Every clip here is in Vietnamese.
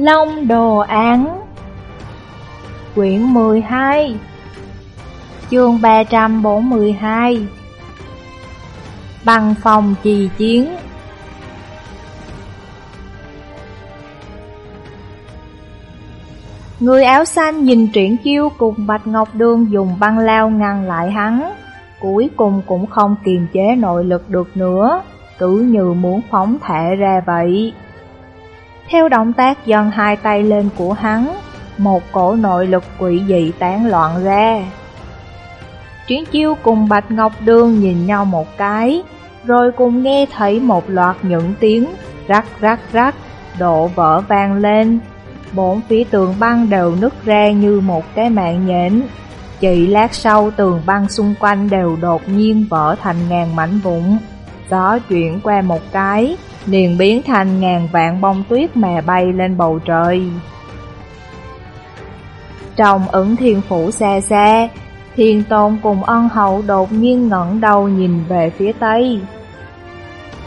Long Đồ Án. Quyển 12 Chương 342 Bằng phòng trì chiến. Người áo xanh nhìn triển chiêu cùng Bạch Ngọc Đường dùng băng lao ngăn lại hắn. Cuối cùng cũng không kiềm chế nội lực được nữa, Cứ như muốn phóng thể ra vậy. Theo động tác dần hai tay lên của hắn, Một cổ nội lực quỷ dị tán loạn ra. Triển chiêu cùng Bạch Ngọc Đường nhìn nhau một cái, Rồi cùng nghe thấy một loạt những tiếng rắc rắc rắc Độ vỡ vang lên. Bốn phía tường băng đều nứt ra như một cái mạng nhện. Chỉ lát sau tường băng xung quanh đều đột nhiên vỡ thành ngàn mảnh vụn. Gió chuyển qua một cái liền biến thành ngàn vạn bông tuyết mè bay lên bầu trời Trong ứng thiên phủ xa xa Thiên tôn cùng ân hậu đột nhiên ngẩng đầu nhìn về phía tây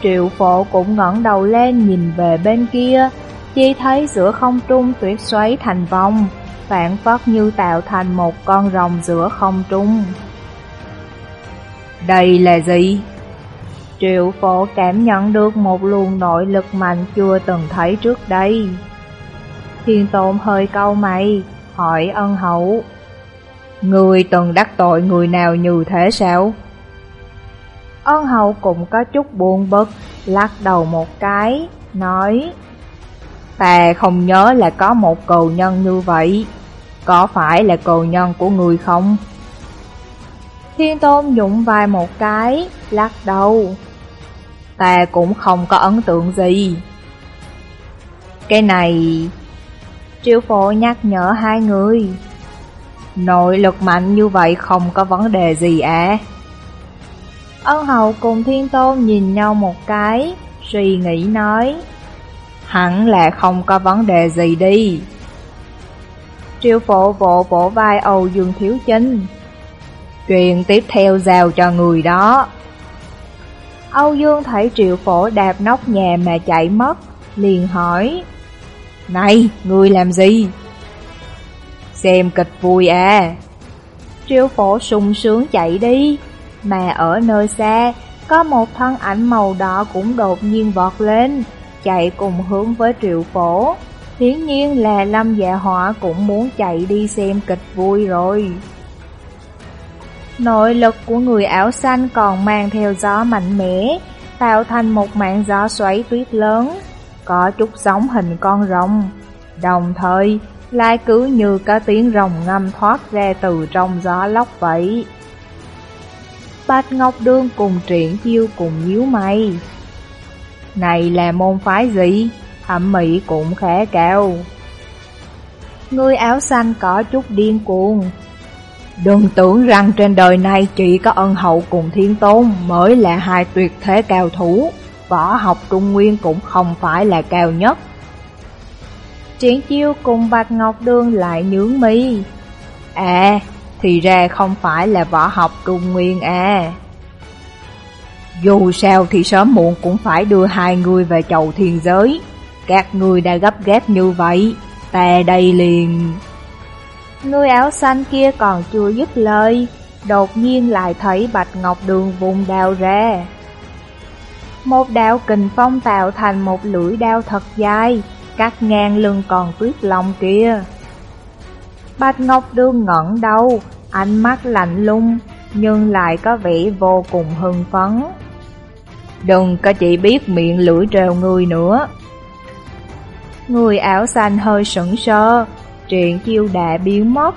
Triệu phổ cũng ngẩng đầu lên nhìn về bên kia chỉ thấy giữa không trung tuyết xoáy thành vòng, phản phất như tạo thành một con rồng giữa không trung. Đây là gì? Triệu phổ cảm nhận được một luồng nội lực mạnh chưa từng thấy trước đây. Thiên tôn hơi câu mày, hỏi ân hậu. Người từng đắc tội người nào như thế sao? Ân hậu cũng có chút buồn bực, lắc đầu một cái, nói Ta không nhớ là có một cầu nhân như vậy Có phải là cầu nhân của người không? Thiên Tôn nhụng vai một cái, lắc đầu Ta cũng không có ấn tượng gì. Cái này... Triệu phổ nhắc nhở hai người. Nội lực mạnh như vậy không có vấn đề gì à? Ân hậu cùng thiên tôn nhìn nhau một cái, Suy nghĩ nói, Hẳn là không có vấn đề gì đi. Triệu phổ vỗ vỗ vai Âu Dương Thiếu Chinh Chuyện tiếp theo giao cho người đó. Âu Dương thấy triệu phổ đạp nóc nhà mà chạy mất Liền hỏi Này, người làm gì? Xem kịch vui à Triệu phổ sung sướng chạy đi Mà ở nơi xa Có một thân ảnh màu đỏ cũng đột nhiên vọt lên chạy cùng hướng với triệu phổ. Hiển nhiên là Lâm Dạ Họa cũng muốn chạy đi xem kịch vui rồi. Nội lực của người áo xanh còn mang theo gió mạnh mẽ, tạo thành một mạng gió xoáy tuyết lớn, có chút giống hình con rồng. Đồng thời, lại cứ như có tiếng rồng ngâm thoát ra từ trong gió lốc vậy. Bạch Ngọc Đương cùng triển chiêu cùng nhíu mày. Này là môn phái gì? Thẩm mỹ cũng khá cao. Người áo xanh có chút điên cuồng. Đừng tưởng rằng trên đời này chỉ có ân hậu cùng thiên tôn mới là hai tuyệt thế cao thủ. Võ học trung nguyên cũng không phải là cao nhất. Triển chiêu cùng Bạch Ngọc Đương lại nhướng mi. À, thì ra không phải là võ học trung nguyên à. Dù sao thì sớm muộn cũng phải đưa hai người về chầu thiên giới Các người đã gấp ghép như vậy Ta đây liền Người áo xanh kia còn chưa dứt lời, Đột nhiên lại thấy Bạch Ngọc Đường vùng đào ra. Một đạo kình phong tạo thành một lưỡi đao thật dài, Cắt ngang lưng còn tuyết lòng kia. Bạch Ngọc Đường ngẩn đầu, Ánh mắt lạnh lung Nhưng lại có vẻ vô cùng hưng phấn. Đừng có chỉ biết miệng lưỡi trèo người nữa. Người áo xanh hơi sững sờ. Truyện chiêu đã biến mất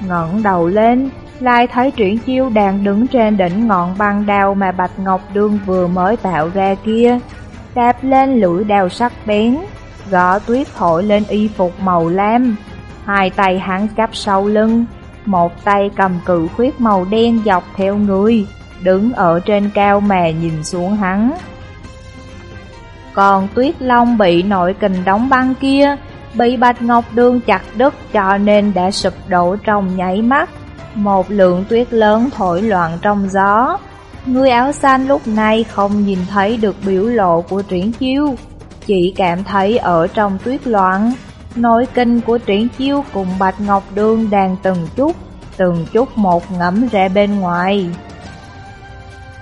ngẩng đầu lên Lại thấy truyện chiêu đang đứng trên đỉnh ngọn băng đao Mà Bạch Ngọc Đương vừa mới tạo ra kia. Đạp lên lưỡi đao sắc bén Gõ tuyết thổi lên y phục màu lam. Hai tay hắn cắp sau lưng Một tay cầm cự khuyết màu đen dọc theo người đứng ở trên cao mà nhìn xuống hắn. Còn tuyết long bị nội kình đóng băng kia, bị Bạch Ngọc Đường chặt đứt cho nên đã sụp đổ trong nháy mắt. Một lượng tuyết lớn thổi loạn trong gió. Người áo xanh lúc này không nhìn thấy được biểu lộ của triển chiêu, chỉ cảm thấy ở trong tuyết loạn, Nội kinh của triển chiêu cùng Bạch Ngọc Đường đang từng chút, từng chút một ngẫm ra bên ngoài.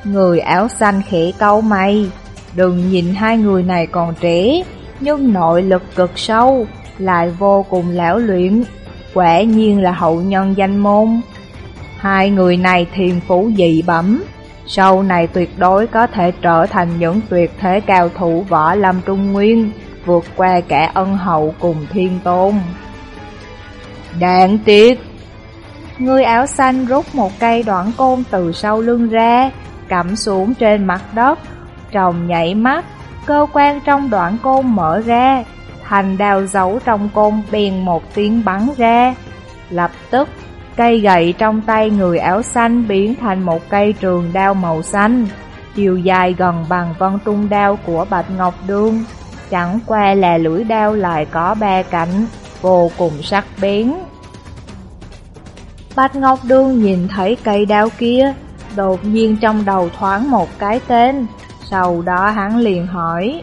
Người áo xanh khẽ câu mày, đừng nhìn hai người này còn trẻ, nhưng nội lực cực sâu, lại vô cùng lão luyện, quả nhiên là hậu nhân danh môn. Hai người này thiền phú dị bẩm, sau này tuyệt đối có thể trở thành những tuyệt thế cao thủ võ lâm trung nguyên, vượt qua cả ân hậu cùng thiên tôn. Đáng tiếc! Người áo xanh rút một cây đoạn côn từ sau lưng ra, cắm xuống trên mặt đất, trồng nhảy mắt, cơ quan trong đoạn côn mở ra, thành đào giấu trong côn bèn một tiếng bắn ra. Lập tức, cây gậy trong tay người áo xanh biến thành một cây trường đao màu xanh, chiều dài gần bằng vân trung đao của Bạch Ngọc Đương. Chẳng qua là lưỡi đao lại có ba cạnh, vô cùng sắc bén. Bạch Ngọc Đương nhìn thấy cây đao kia, đột nhiên trong đầu thoáng một cái tên, sau đó hắn liền hỏi.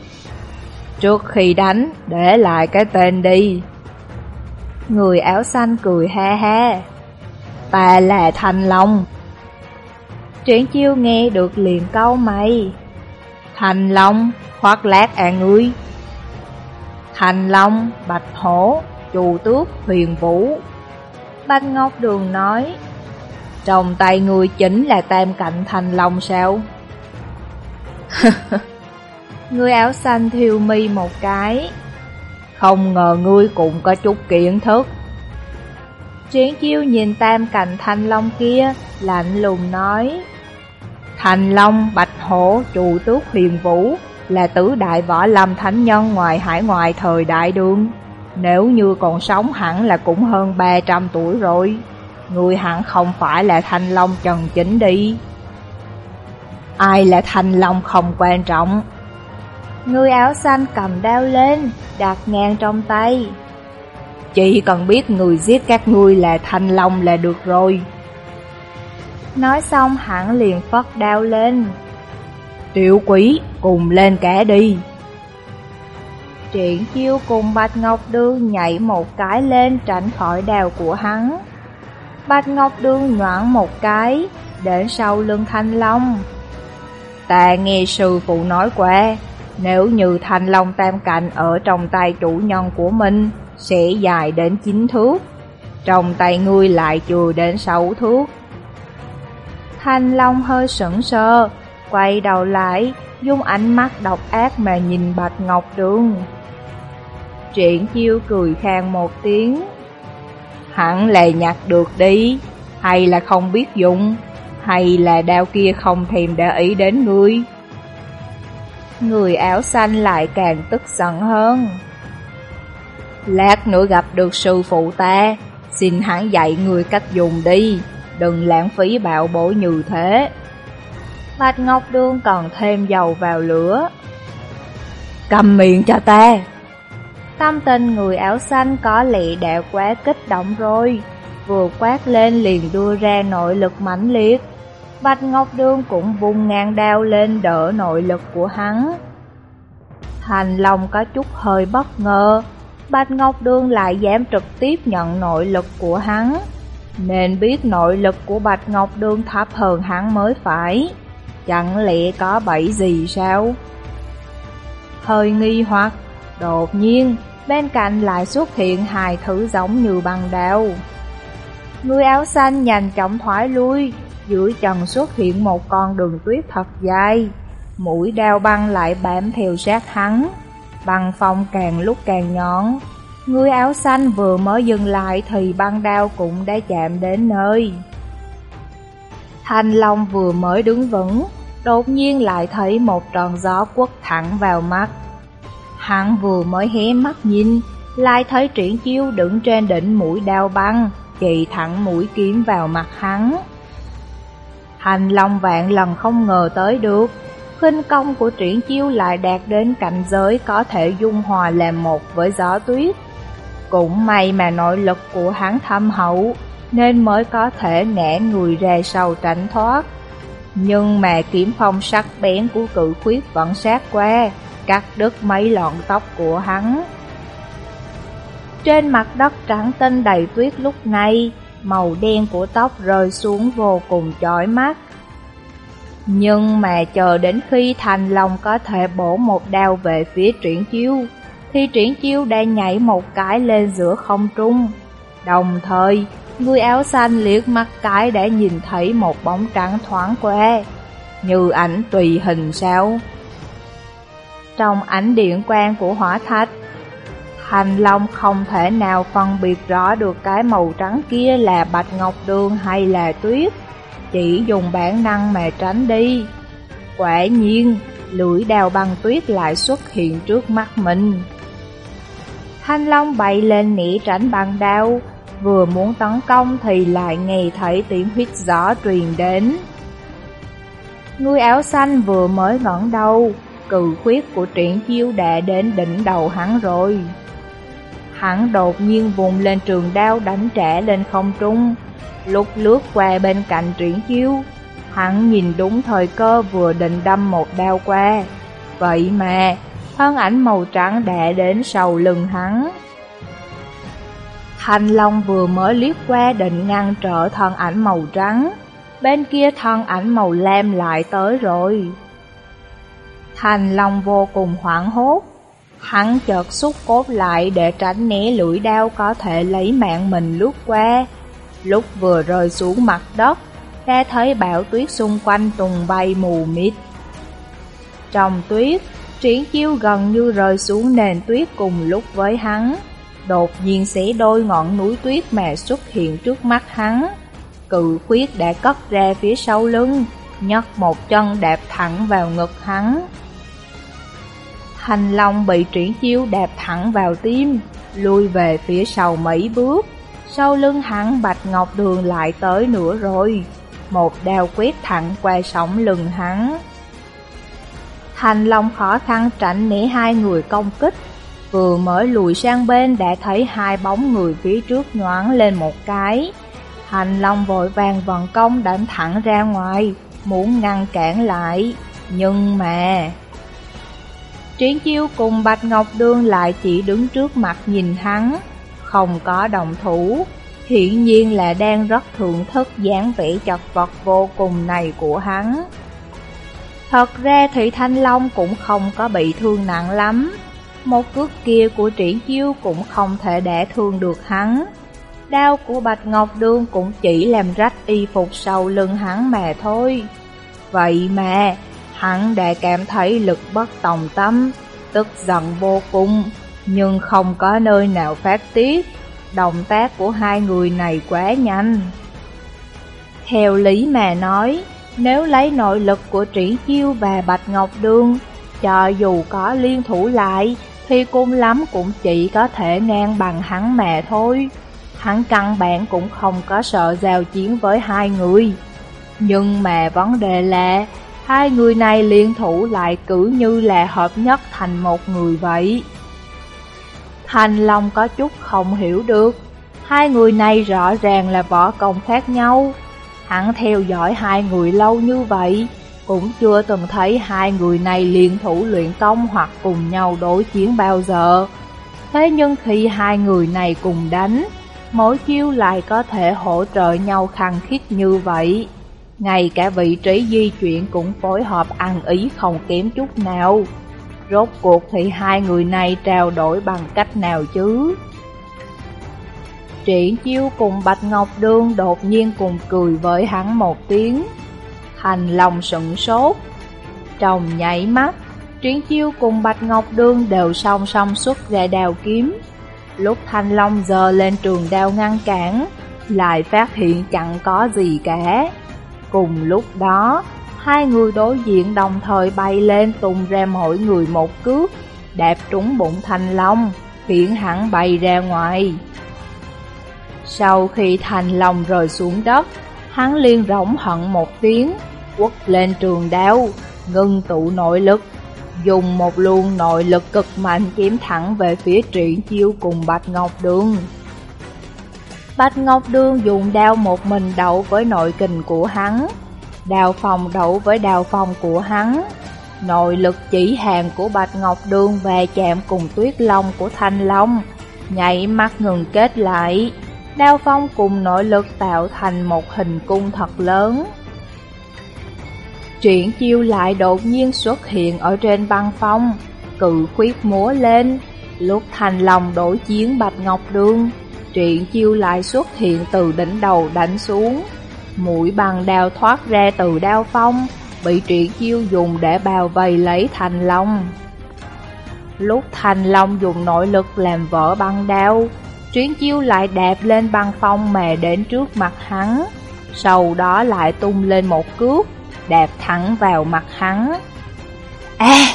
Trước khi đánh, để lại cái tên đi. Người áo xanh cười ha ha. Ta là Thành Long. Triển chiêu nghe được liền câu mày. Thành Long, khoác lát à ngươi. Thành Long, Bạch Hổ, Chù Tước, Huyền Vũ. Bạch Ngọc Đường nói, trong tay người chính là tam cạnh Thành Long sao? Người áo xanh thiêu mi một cái. Không ngờ ngươi cũng có chút kiến thức. Triển chiêu nhìn tam cạnh thanh long kia, lạnh lùng nói. Thành long, bạch hổ, trụ tước huyền vũ là tứ đại võ lâm thánh nhân ngoài hải ngoại thời đại đương. Nếu như còn sống hẳn là cũng hơn 300 tuổi rồi. Người hẳn không phải là thanh long trần chính đi. Ai là thanh long không quan trọng, Người áo xanh cầm đao lên, đặt ngang trong tay. Chỉ cần biết người giết các ngươi là thanh long là được rồi. Nói xong hẳn liền phất đao lên. Tiểu quý, cùng lên cả đi. Triển chiêu cùng Bạch Ngọc Đương nhảy một cái lên tránh khỏi đào của hắn. Bạch Ngọc Đương nhoảng một cái, đến sau lưng thanh long. Ta nghe sư phụ nói qua, nếu như thanh long tam cạnh ở trong tay chủ nhân của mình, sẽ dài đến 9 thước. Trong tay ngươi lại chưa đến 6 thước. Thanh long hơi sững sờ, quay đầu lại, dùng ánh mắt độc ác mà nhìn Bạch Ngọc Đường. Triển chiêu cười khang một tiếng. Hẳn là nhặt được đi, hay là không biết dùng, hay là đao kia không thèm để ý đến ngươi. Người áo xanh lại càng tức giận hơn. Lát nữa gặp được sư phụ ta, Xin hắn dạy người cách dùng đi, Đừng lãng phí bạo bổ như thế. Bạch Ngọc Đương còn thêm dầu vào lửa. Cầm miệng cho ta. Tâm tình người áo xanh có lẽ đã quá kích động rồi, Vừa quát lên liền đưa ra nội lực mãnh liệt. Bạch Ngọc Đường cũng vùng ngang đao lên đỡ nội lực của hắn. Thành Long có chút hơi bất ngờ, Bạch Ngọc Đường lại dám trực tiếp nhận nội lực của hắn. Nên biết nội lực của Bạch Ngọc Đường thấp hơn hắn mới phải. Chẳng lẽ có bẫy gì sao? Hơi nghi hoặc, đột nhiên, bên cạnh lại xuất hiện hai thứ giống như băng đao. Người áo xanh nhanh chóng thoái lui, dưới chân xuất hiện một con đường tuyết thật dài, mũi đao băng lại bám theo sát hắn, băng phong càng lúc càng nhọn. Người áo xanh vừa mới dừng lại thì băng đao cũng đã chạm đến nơi. Thanh Long vừa mới đứng vững, đột nhiên lại thấy một tròn gió quất thẳng vào mắt. Hắn vừa mới hé mắt nhìn, lại thấy triển chiêu đứng trên đỉnh mũi đao băng, chỉ thẳng mũi kiếm vào mặt hắn. Hành Long vạn lần không ngờ tới được, khinh công của triển chiêu lại đạt đến cảnh giới có thể dung hòa làm một với gió tuyết. Cũng may mà nội lực của hắn thâm hậu, nên mới có thể ngã người ra sau tránh thoát. Nhưng mà kiếm phong sắc bén của cự khuyết vẫn sát qua, cắt đứt mấy lọn tóc của hắn. Trên mặt đất trắng tinh đầy tuyết lúc này, màu đen của tóc rơi xuống vô cùng chói mắt. Nhưng mà chờ đến khi Thành Long có thể bổ một đao về phía triển chiêu, thì triển chiêu đã nhảy một cái lên giữa không trung. Đồng thời, người áo xanh liếc mắt cái đã nhìn thấy một bóng trắng thoáng qua, như ảnh tùy hình sao. Trong ảnh điện quang của hỏa thạch, Thành Long không thể nào phân biệt rõ được cái màu trắng kia là bạch ngọc đường hay là tuyết, chỉ dùng bản năng mà tránh đi. Quả nhiên, lưỡi đào băng tuyết lại xuất hiện trước mắt mình. Thanh Long bay lên nỉ tránh bằng đao, vừa muốn tấn công thì lại nghe thấy tiếng huyết gió truyền đến. Người áo xanh vừa mới ngẩng đầu, cự khuyết của triển chiêu đã đến đỉnh đầu hắn rồi. Hắn đột nhiên vùng lên trường đao đánh trẻ lên không trung, lúc lướt qua bên cạnh triển chiêu. Hắn nhìn đúng thời cơ vừa định đâm một đao qua. Vậy mà, thân ảnh màu trắng đã đến sau lưng hắn. Thanh Long vừa mới liếc qua định ngăn trở thân ảnh màu trắng, bên kia thân ảnh màu lam lại tới rồi. Thanh Long vô cùng hoảng hốt, hắn chợt xúc cốt lại để tránh né lưỡi đao có thể lấy mạng mình lướt qua. Lúc vừa rơi xuống mặt đất, đã thấy bão tuyết xung quanh tùng bay mù mịt. Trong tuyết, triển chiêu gần như rơi xuống nền tuyết cùng lúc với hắn đột nhiên xé đôi ngọn núi tuyết mà xuất hiện trước mắt hắn. Cự khuyết đã cất ra phía sau lưng, nhấc một chân đạp thẳng vào ngực hắn. Thanh Long bị triển chiêu đạp thẳng vào tim, lui về phía sau mấy bước. Sau lưng hắn Bạch Ngọc Đường lại tới nữa rồi, một đao quét thẳng qua sóng lưng hắn. Thanh Long khó khăn tránh né hai người công kích, Vừa mới lùi sang bên đã thấy hai bóng người phía trước nhoáng lên một cái. Thanh Long vội vàng vận công đánh thẳng ra ngoài, muốn ngăn cản lại. Nhưng mà... Triển chiêu cùng Bạch Ngọc Đương lại chỉ đứng trước mặt nhìn hắn, không có đồng thủ. Hiển nhiên là đang rất thưởng thức dáng vẻ chật vật vô cùng này của hắn. Thật ra thì Thanh Long cũng không có bị thương nặng lắm, một cước kia của triển chiêu cũng không thể đả thương được hắn. Đao của Bạch Ngọc Đương cũng chỉ làm rách y phục sau lưng hắn mà thôi. Vậy mà, hắn đã cảm thấy lực bất tòng tâm, tức giận vô cùng, nhưng không có nơi nào phát tiết. Động tác của hai người này quá nhanh. Theo lý mà nói, nếu lấy nội lực của Trĩ Chiêu và Bạch Ngọc Đương, cho dù có liên thủ lại, thì cung lắm cũng chỉ có thể ngang bằng hắn mẹ thôi. Hắn căn bản cũng không có sợ giao chiến với hai người. Nhưng mà vấn đề là, hai người này liên thủ lại cứ như là hợp nhất thành một người vậy. Thành Long có chút không hiểu được, hai người này rõ ràng là võ công khác nhau. Hắn theo dõi hai người lâu như vậy, cũng chưa từng thấy hai người này liên thủ luyện công hoặc cùng nhau đối chiến bao giờ. Thế nhưng khi hai người này cùng đánh, mỗi chiêu lại có thể hỗ trợ nhau khăng khít như vậy. Ngay cả vị trí di chuyển cũng phối hợp ăn ý không kém chút nào. Rốt cuộc thì hai người này trao đổi bằng cách nào chứ? Triển chiêu cùng Bạch Ngọc Đương đột nhiên cùng cười với hắn một tiếng. Hành lòng sững sốt. Trong nhảy mắt, Triển Chiêu cùng Bạch Ngọc Đương đều song song xuất ra đào kiếm. Lúc Thanh Long giờ lên trường đao ngăn cản, lại phát hiện chẳng có gì cả. Cùng lúc đó, hai người đối diện đồng thời bay lên tung ra mỗi người một cước, đạp trúng bụng Thanh Long, khiến hắn bay ra ngoài. Sau khi Thanh Long rơi xuống đất, hắn liên rỗng hận một tiếng, quất lên trường đao, ngưng tụ nội lực, dùng một luồng nội lực cực mạnh kiếm thẳng về phía triển chiêu cùng Bạch Ngọc Đường. Bạch Ngọc Đường dùng đao một mình đậu với nội kình của hắn, đào phòng đậu với đào phòng của hắn. Nội lực chỉ hàng của Bạch Ngọc Đường về chạm cùng tuyết long của Thanh Long, nhảy mắt ngừng kết lại. Đao phong cùng nội lực tạo thành một hình cung thật lớn. Triển chiêu lại đột nhiên xuất hiện ở trên băng phong, cự khuyết múa lên, lúc thành Long đổi chiến bạch ngọc đường, triển chiêu lại xuất hiện từ đỉnh đầu đánh xuống. Mũi bằng đao thoát ra từ đao phong, bị triển chiêu dùng để bao vây lấy thành long. Lúc thành long dùng nội lực làm vỡ băng đao, triển chiêu lại đạp lên băng phong mà đến trước mặt hắn, sau đó lại tung lên một cước, đạp thẳng vào mặt hắn. À!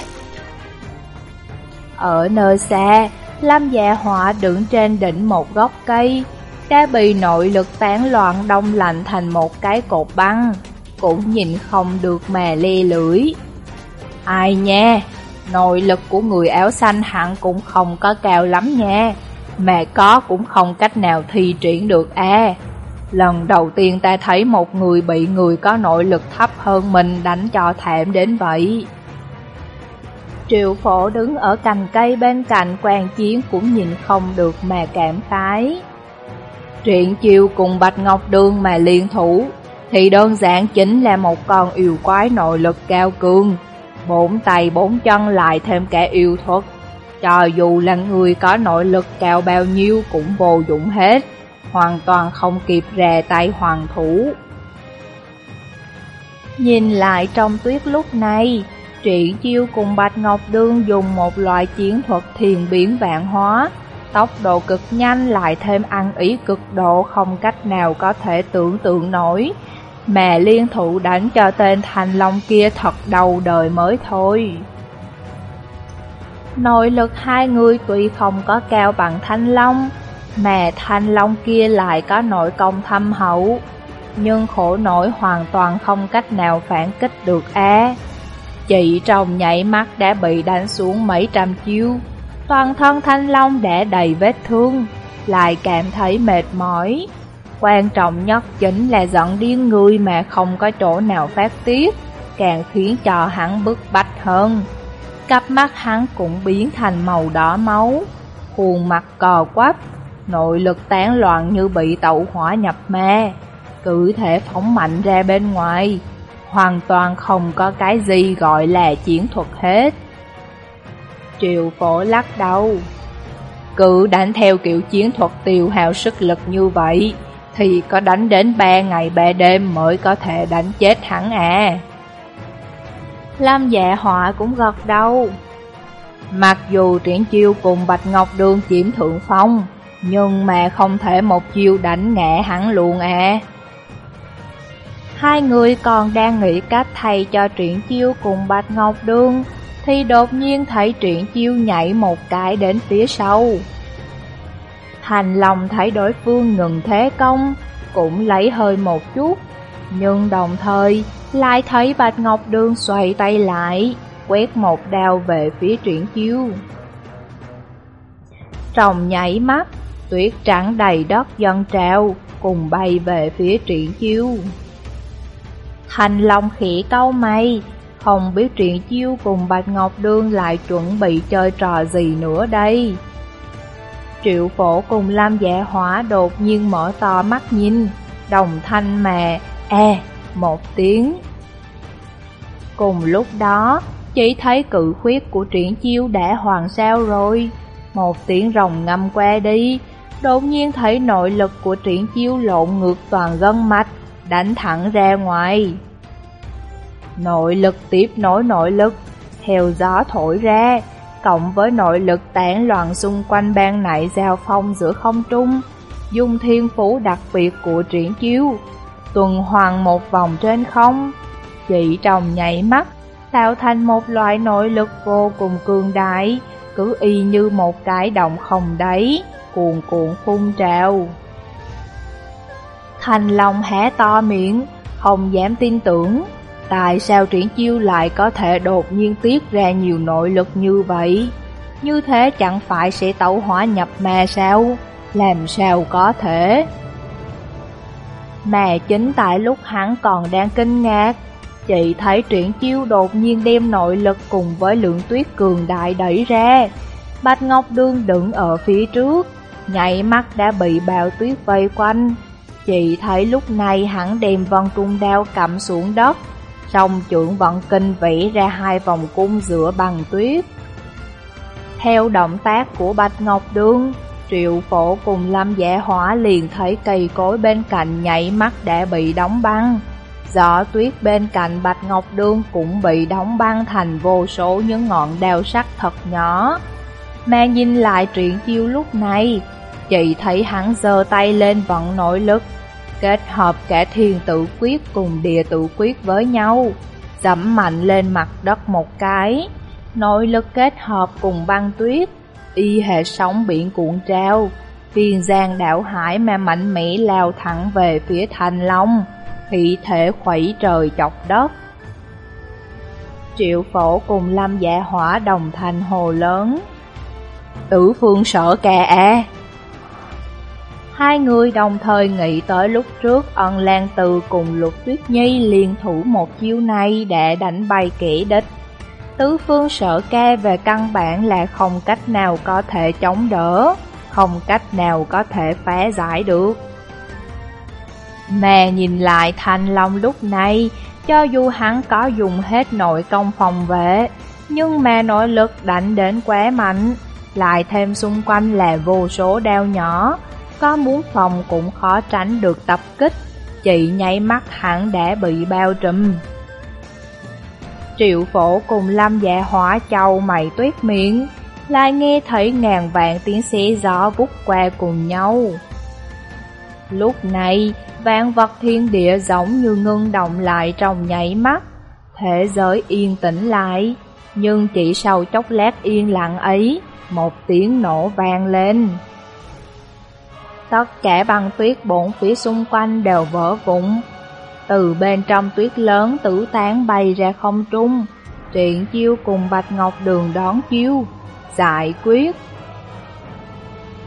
Ở nơi xa, Lâm Dạ Họa đứng trên đỉnh một gốc cây, đã bị nội lực tán loạn đông lạnh thành một cái cột băng, cũng nhìn không được mà lê lưỡi. Ai nha, nội lực của người áo xanh hẳn cũng không có cao lắm nha, mà có cũng không cách nào thi triển được à. Lần đầu tiên ta thấy một người bị người có nội lực thấp hơn mình đánh cho thảm đến vậy. Triệu phổ đứng ở cành cây bên cạnh quan chiến cũng nhìn không được mà cảm khái. Truyện chiêu cùng Bạch Ngọc Đường mà liên thủ, thì đơn giản chính là một con yêu quái nội lực cao cường. Bốn tay bốn chân lại thêm cả yêu thuật, cho dù là người có nội lực cao bao nhiêu cũng vô dụng hết, hoàn toàn không kịp rè tay hoàng thủ. Nhìn lại trong tuyết lúc này, Triển chiêu cùng Bạch Ngọc Đương dùng một loại chiến thuật thiền biến vạn hóa, tốc độ cực nhanh lại thêm ăn ý cực độ không cách nào có thể tưởng tượng nổi, mà liên thủ đánh cho tên Thành Long kia thật đầu đời mới thôi. Nội lực hai người tuy không có cao bằng Thanh Long, mà Thanh Long kia lại có nội công thâm hậu, nhưng khổ nổi hoàn toàn không cách nào phản kích được á. Chị trong nhảy mắt đã bị đánh xuống mấy trăm chiêu, toàn thân Thanh Long đã đầy vết thương, lại cảm thấy mệt mỏi. Quan trọng nhất chính là giận điên người mà không có chỗ nào phát tiết, càng khiến cho hắn bức bách hơn. Cặp mắt hắn cũng biến thành màu đỏ máu, khuôn mặt cò quắp, nội lực tán loạn như bị tẩu hỏa nhập ma, cử thể phóng mạnh ra bên ngoài, hoàn toàn không có cái gì gọi là chiến thuật hết. Triệu phổ lắc đầu. Cứ đánh theo kiểu chiến thuật tiêu hao sức lực như vậy, thì có đánh đến ba ngày ba đêm mới có thể đánh chết hắn à. Lam dạ họa cũng gật đầu. Mặc dù triển chiêu cùng Bạch Ngọc Đường chiếm thượng phong, nhưng mà không thể một chiêu đánh ngã hắn luôn à. Hai người còn đang nghĩ cách thầy cho Triển Chiêu cùng Bạch Ngọc đương thì đột nhiên thấy Triển Chiêu nhảy một cái đến phía sau. Thành lòng thấy đối phương ngừng thế công, cũng lấy hơi một chút, nhưng đồng thời lại thấy Bạch Ngọc đương xoay tay lại, quét một đao về phía Triển Chiêu. Trong nhảy mắt, tuyết trắng đầy đất dân trào, cùng bay về phía Triển Chiêu. Thành Long khỉ câu mày, không biết truyện Chiêu cùng Bạch Ngọc Đương lại chuẩn bị chơi trò gì nữa đây. Triệu phổ cùng Lam Dạ Hỏa đột nhiên mở to mắt nhìn, đồng thanh mà, e, một tiếng. Cùng lúc đó, chỉ thấy cự khuyết của triển chiêu đã hoàn sao rồi. Một tiếng rồng ngâm qua đi, đột nhiên thấy nội lực của triển chiêu lộn ngược toàn gân mạch, đánh thẳng ra ngoài. Nội lực tiếp nối nội lực, theo gió thổi ra, cộng với nội lực tản loạn xung quanh ban nại giao phong giữa không trung, dùng thiên phú đặc biệt của triển chiếu, tuần hoàn một vòng trên không, chỉ trong nhảy mắt, tạo thành một loại nội lực vô cùng cường đại, cứ y như một cái động không đáy, cuồn cuộn phun trào. Thành Long hé to miệng, không dám tin tưởng, Tại sao triển chiêu lại có thể đột nhiên tiết ra nhiều nội lực như vậy? Như thế chẳng phải sẽ tẩu hỏa nhập ma sao? Làm sao có thể? Mà chính tại lúc hắn còn đang kinh ngạc, chị thấy triển chiêu đột nhiên đem nội lực cùng với lượng tuyết cường đại đẩy ra. Bạch Ngọc Đương đứng ở phía trước, nhảy mắt đã bị bào tuyết vây quanh. Chị thấy lúc này hắn đem vân trung đao cầm xuống đất, song trưởng vận kinh vĩ ra hai vòng cung giữa bằng tuyết. Theo động tác của Bạch Ngọc Đương, Triệu phổ cùng Lâm Dạ Hỏa liền thấy cây cối bên cạnh nhảy mắt đã bị đóng băng. Giỏ tuyết bên cạnh Bạch Ngọc Đương cũng bị đóng băng thành vô số những ngọn đao sắc thật nhỏ. Mà nhìn lại truyện chiêu lúc này, chị thấy hắn giơ tay lên vận nội lực, kết hợp cả thiên tự quyết cùng địa tự quyết với nhau, dẫm mạnh lên mặt đất một cái, nội lực kết hợp cùng băng tuyết, y hệ sóng biển cuộn trao, phiền giang đảo hải mà mạnh mẽ lao thẳng về phía thành long, thị thể khuẩy trời chọc đất. Triệu phổ cùng lâm dạ hỏa đồng thành hồ lớn. Tử phương sở kè à. Hai người đồng thời nghĩ tới lúc trước ân lan từ cùng lục tuyết nhi liên thủ một chiêu này để đánh bay kẻ địch. Tứ phương sở ca về căn bản là không cách nào có thể chống đỡ, không cách nào có thể phá giải được. Mà nhìn lại Thanh Long lúc này, cho dù hắn có dùng hết nội công phòng vệ, nhưng mà nội lực đánh đến quá mạnh, lại thêm xung quanh là vô số đao nhỏ, có muốn phòng cũng khó tránh được tập kích, chị nháy mắt hẳn đã bị bao trùm. Triệu phổ cùng lâm dạ hỏa châu mày tuyết miệng, lại nghe thấy ngàn vạn tiếng xe gió vút qua cùng nhau. Lúc này, vạn vật thiên địa giống như ngưng động lại trong nháy mắt, thế giới yên tĩnh lại, nhưng chỉ sau chốc lát yên lặng ấy, một tiếng nổ vang lên. Tất cả băng tuyết bổn phía xung quanh đều vỡ vụn, từ bên trong tuyết lớn tử tán bay ra không trung, Triện chiêu cùng Bạch Ngọc Đường đón chiêu, giải quyết.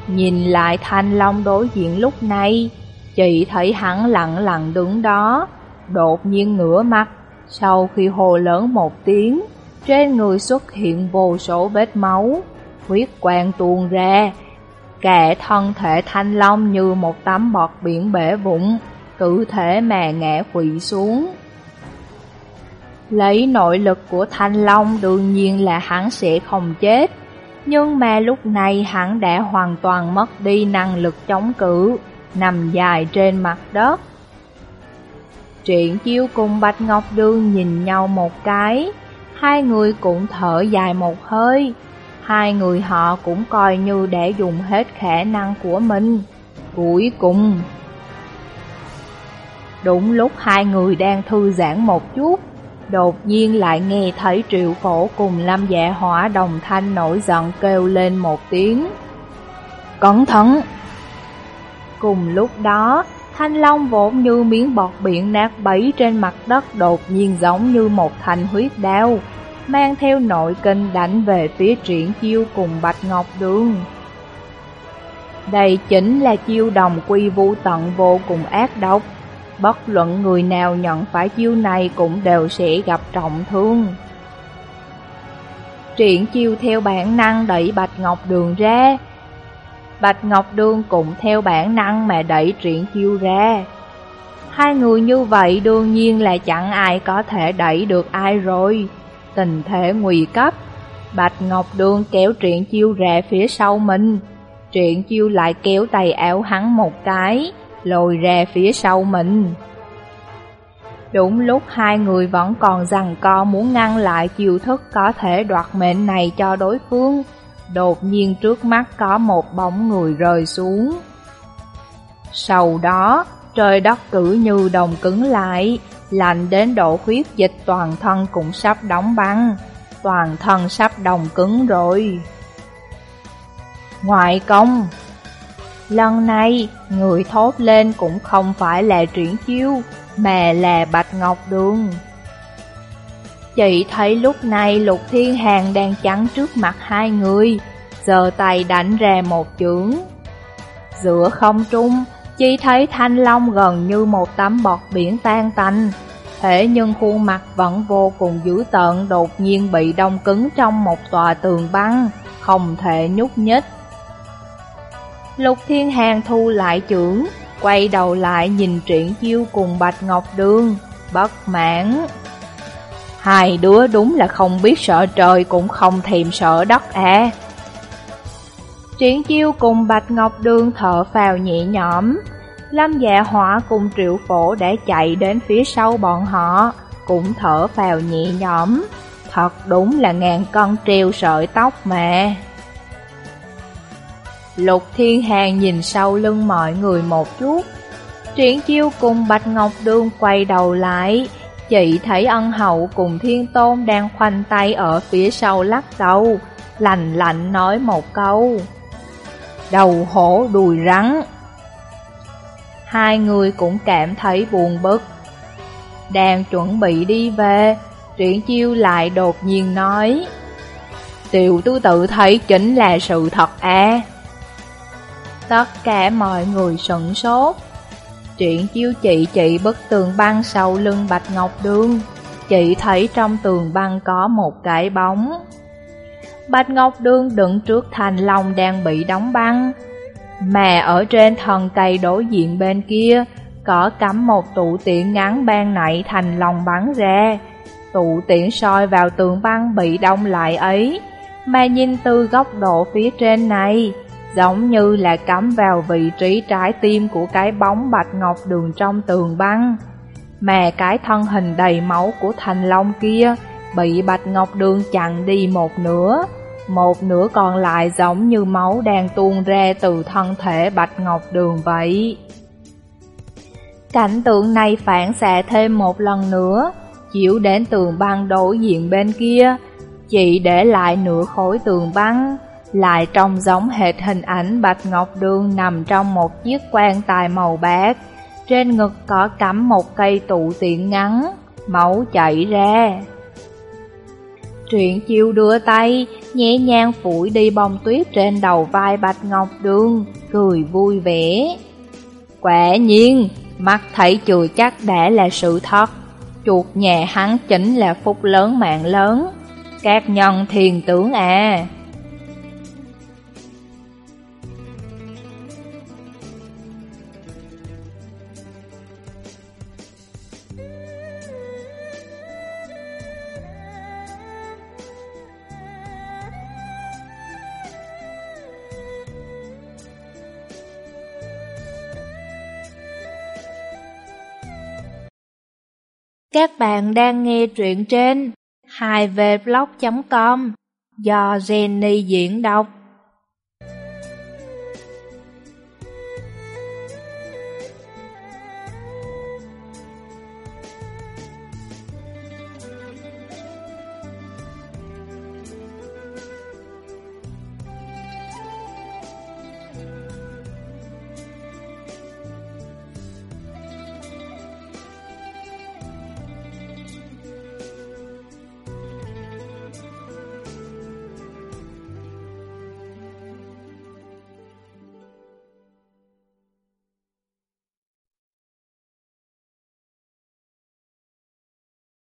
Nhìn lại Thanh Long đối diện lúc này, chị thấy hắn lặng lặng đứng đó, đột nhiên ngửa mặt, sau khi hồ lớn một tiếng, trên người xuất hiện vô số vết máu, huyết quang tuôn ra, Kẻ thân thể Thanh Long như một tấm bọt biển bể vũng, cứ thể mà ngã quỵ xuống. Lấy nội lực của Thanh Long đương nhiên là hắn sẽ không chết, nhưng mà lúc này hắn đã hoàn toàn mất đi năng lực chống cự, nằm dài trên mặt đất. Triển chiêu cùng Bạch Ngọc Đương nhìn nhau một cái, hai người cũng thở dài một hơi, hai người họ cũng coi như để dùng hết khả năng của mình. Cuối cùng, đúng lúc hai người đang thư giãn một chút, Đột nhiên lại nghe thấy triệu phổ cùng lâm dạ hỏa đồng thanh nổi giận kêu lên một tiếng. Cẩn thận! Cùng lúc đó, thanh long vốn như miếng bọt biển nát bấy trên mặt đất đột nhiên giống như một thanh huyết đao, mang theo nội kinh đánh về phía triển chiêu cùng Bạch Ngọc Đường. Đây chính là chiêu đồng quy vu tận vô cùng ác độc, Bất luận người nào nhận phải chiêu này cũng đều sẽ gặp trọng thương. Triển chiêu theo bản năng đẩy Bạch Ngọc Đường ra. Bạch Ngọc Đường cũng theo bản năng mà đẩy triển chiêu ra. Hai người như vậy đương nhiên là chẳng ai có thể đẩy được ai rồi. Tình thế nguy cấp, Bạch Ngọc Đường kéo triển chiêu ra phía sau mình. Triển chiêu lại kéo tay áo hắn một cái, lồi ra phía sau mình. Đúng lúc hai người vẫn còn rằng co muốn ngăn lại chiêu thức có thể đoạt mệnh này cho đối phương, đột nhiên trước mắt có một bóng người rơi xuống. Sau đó, trời đất cử như đồng cứng lại, lạnh đến độ huyết dịch toàn thân cũng sắp đóng băng, toàn thân sắp đồng cứng rồi. Ngoại công Lần này, người thốt lên cũng không phải là triển chiêu, mà là Bạch Ngọc Đường. Chị thấy lúc này Lục Thiên Hàng đang chắn trước mặt hai người, giờ tay đánh ra một chưởng. Giữa không trung, chỉ thấy Thanh Long gần như một tấm bọt biển tan tành, thế nhưng khuôn mặt vẫn vô cùng dữ tợn đột nhiên bị đông cứng trong một tòa tường băng, không thể nhúc nhích. Lục Thiên Hàng thu lại trưởng, quay đầu lại nhìn Triển Chiêu cùng Bạch Ngọc Đường, bất mãn. Hai đứa đúng là không biết sợ trời cũng không thèm sợ đất à. Triển Chiêu cùng Bạch Ngọc Đường thở phào nhẹ nhõm, Lâm dạ hỏa cùng triệu phổ đã chạy đến phía sau bọn họ, cũng thở phào nhẹ nhõm. Thật đúng là ngàn con treo sợi tóc mà. Lục Thiên Hàng nhìn sau lưng mọi người một chút. Triển chiêu cùng Bạch Ngọc Đường quay đầu lại. Chị thấy ân hậu cùng Thiên Tôn đang khoanh tay ở phía sau lắc đầu, lạnh lạnh nói một câu. Đầu hổ đùi rắn. Hai người cũng cảm thấy buồn bực. Đang chuẩn bị đi về, Triển chiêu lại đột nhiên nói. Tiểu tư tự thấy chính là sự thật à. Tất cả mọi người sửng sốt. Triển chiêu chị chị bức tường băng sau lưng Bạch Ngọc Đường. Chị thấy trong tường băng có một cái bóng. Bạch Ngọc Đường đứng trước thành long đang bị đóng băng. Mà ở trên thần cây đối diện bên kia, có cắm một tụ tiện ngắn ban nảy thành lòng bắn ra. Tụ tiện soi vào tường băng bị đông lại ấy, mà nhìn từ góc độ phía trên này, giống như là cắm vào vị trí trái tim của cái bóng bạch ngọc đường trong tường băng. Mà cái thân hình đầy máu của thành long kia bị bạch ngọc đường chặn đi một nửa, một nửa còn lại giống như máu đang tuôn ra từ thân thể bạch ngọc đường vậy. Cảnh tượng này phản xạ thêm một lần nữa, chiếu đến tường băng đối diện bên kia, chỉ để lại nửa khối tường băng, lại trông giống hệt hình ảnh Bạch Ngọc Đường nằm trong một chiếc quan tài màu bạc, trên ngực có cắm một cây tụ tiện ngắn, máu chảy ra. Truyện chiêu đưa tay, nhẹ nhàng phủi đi bông tuyết trên đầu vai Bạch Ngọc Đường, cười vui vẻ. Quả nhiên, mắt thấy chùi chắc đã là sự thật. Chuột nhà hắn chính là phúc lớn mạng lớn. Các nhân thiền tướng à. Các bạn đang nghe truyện trên 2vblog.com do Jenny diễn đọc.